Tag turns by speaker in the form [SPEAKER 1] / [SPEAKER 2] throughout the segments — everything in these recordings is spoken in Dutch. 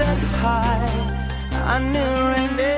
[SPEAKER 1] high, I
[SPEAKER 2] knew
[SPEAKER 3] rain.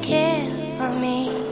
[SPEAKER 1] Care for me.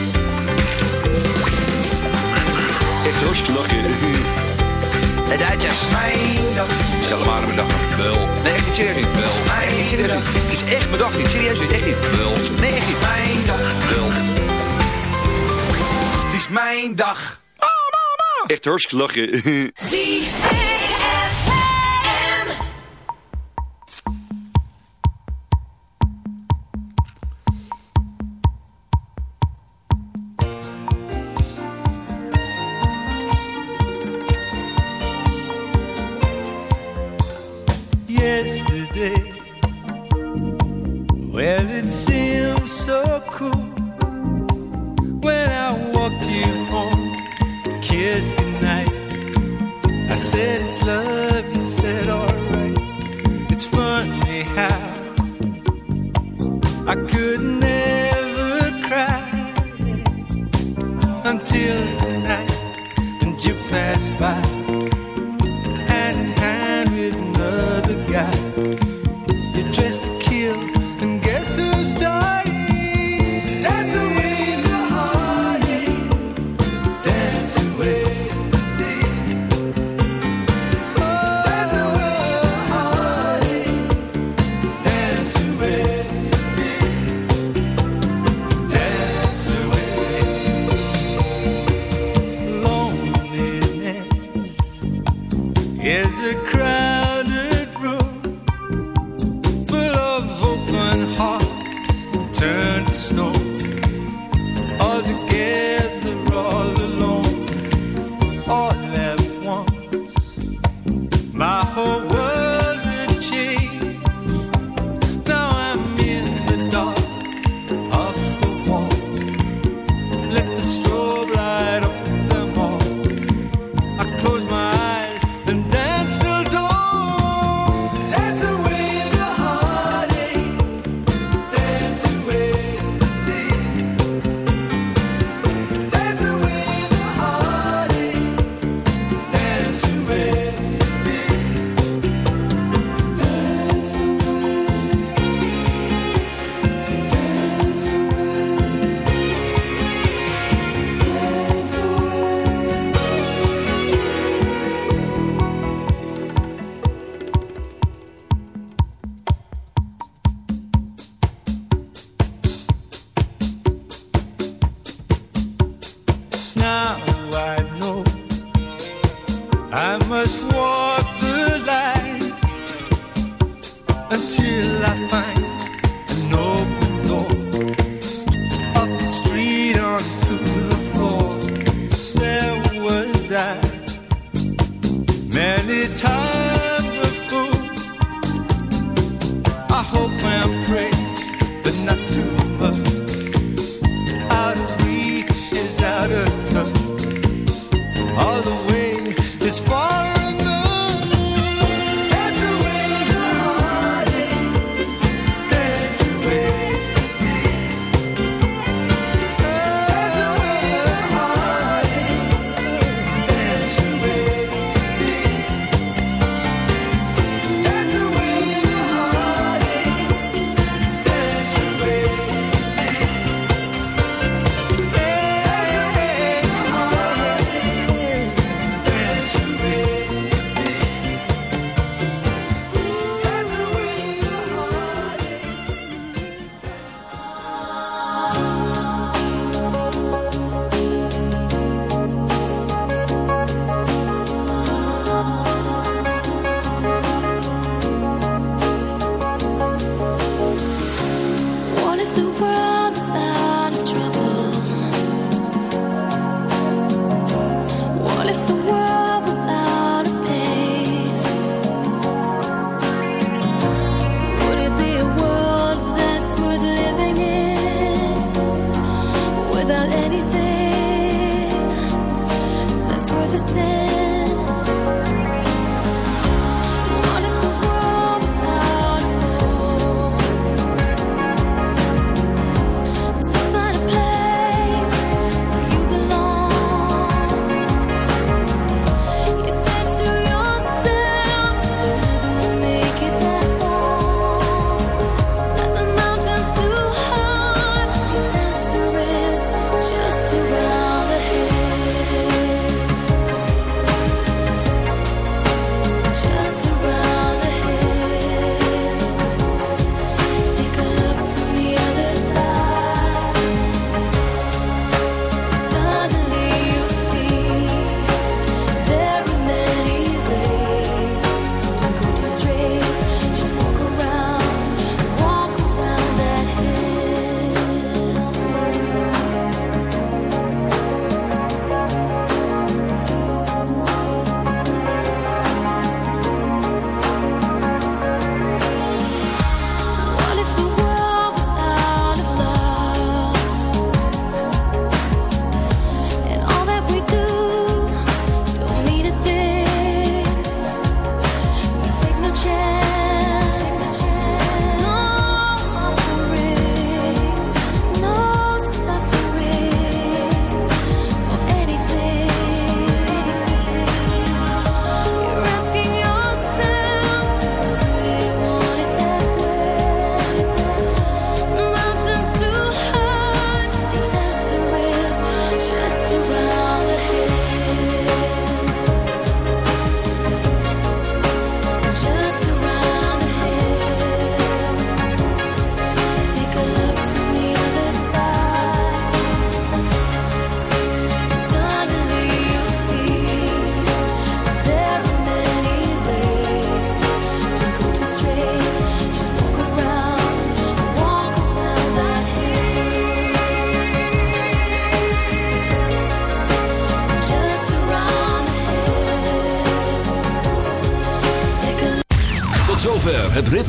[SPEAKER 4] Echt hartstikke lachen.
[SPEAKER 5] De Duitsers.
[SPEAKER 4] Mijn dag. Stel hem aan mijn dag. Wel. Nee, echt niet serieus niet. Wel. Nee, echt niet serieus niet. Het is echt mijn dag niet. Serieus niet. Echt niet. Wel. Nee, echt niet. Mijn dag. Wel. Het is mijn dag. Oh, mama. Echt hartstikke lachen.
[SPEAKER 6] ZFM.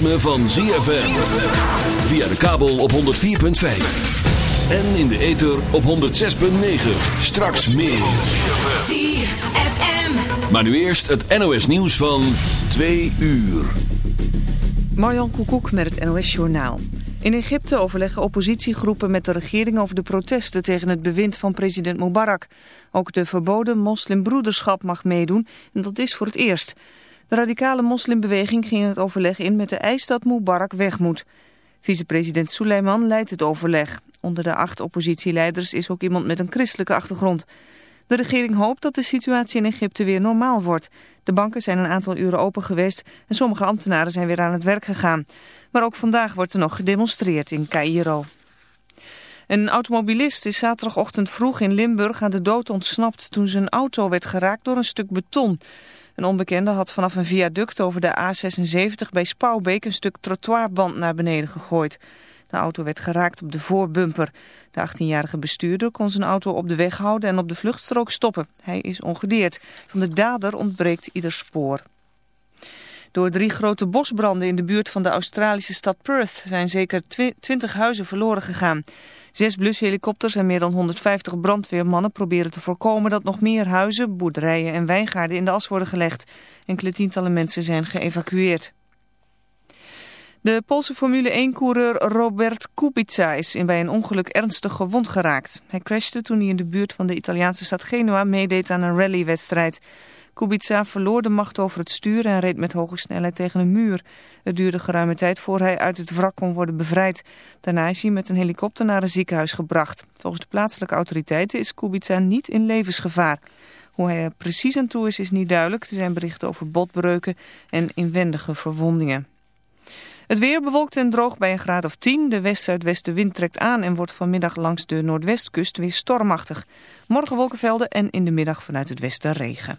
[SPEAKER 7] Ritme van ZFM. Via de kabel op 104.5. En in de ether op 106.9. Straks meer.
[SPEAKER 8] ZFM.
[SPEAKER 7] Maar nu eerst het NOS nieuws van 2 uur.
[SPEAKER 9] Marjan Koekoek met het NOS Journaal. In Egypte overleggen oppositiegroepen met de regering over de protesten tegen het bewind van president Mubarak. Ook de verboden moslimbroederschap mag meedoen en dat is voor het eerst. De radicale moslimbeweging ging het overleg in met de eis dat Mubarak weg moet. Vicepresident Suleiman leidt het overleg. Onder de acht oppositieleiders is ook iemand met een christelijke achtergrond. De regering hoopt dat de situatie in Egypte weer normaal wordt. De banken zijn een aantal uren open geweest en sommige ambtenaren zijn weer aan het werk gegaan. Maar ook vandaag wordt er nog gedemonstreerd in Cairo. Een automobilist is zaterdagochtend vroeg in Limburg aan de dood ontsnapt toen zijn auto werd geraakt door een stuk beton. Een onbekende had vanaf een viaduct over de A76 bij Spouwbeek een stuk trottoirband naar beneden gegooid. De auto werd geraakt op de voorbumper. De 18-jarige bestuurder kon zijn auto op de weg houden en op de vluchtstrook stoppen. Hij is ongedeerd. Van de dader ontbreekt ieder spoor. Door drie grote bosbranden in de buurt van de Australische stad Perth zijn zeker 20 huizen verloren gegaan. Zes blushelikopters en meer dan 150 brandweermannen proberen te voorkomen dat nog meer huizen, boerderijen en wijngaarden in de as worden gelegd. Enkele tientallen mensen zijn geëvacueerd. De Poolse Formule 1-coureur Robert Kubica is bij een ongeluk ernstig gewond geraakt. Hij crashte toen hij in de buurt van de Italiaanse stad Genua meedeed aan een rallywedstrijd. Kubica verloor de macht over het stuur en reed met hoge snelheid tegen een muur. Het duurde geruime tijd voor hij uit het wrak kon worden bevrijd. Daarna is hij met een helikopter naar een ziekenhuis gebracht. Volgens de plaatselijke autoriteiten is Kubica niet in levensgevaar. Hoe hij er precies aan toe is, is niet duidelijk. Er zijn berichten over botbreuken en inwendige verwondingen. Het weer bewolkt en droog bij een graad of 10. De west-zuidwestenwind trekt aan en wordt vanmiddag langs de noordwestkust weer stormachtig. Morgen wolkenvelden en in de middag vanuit het westen regen.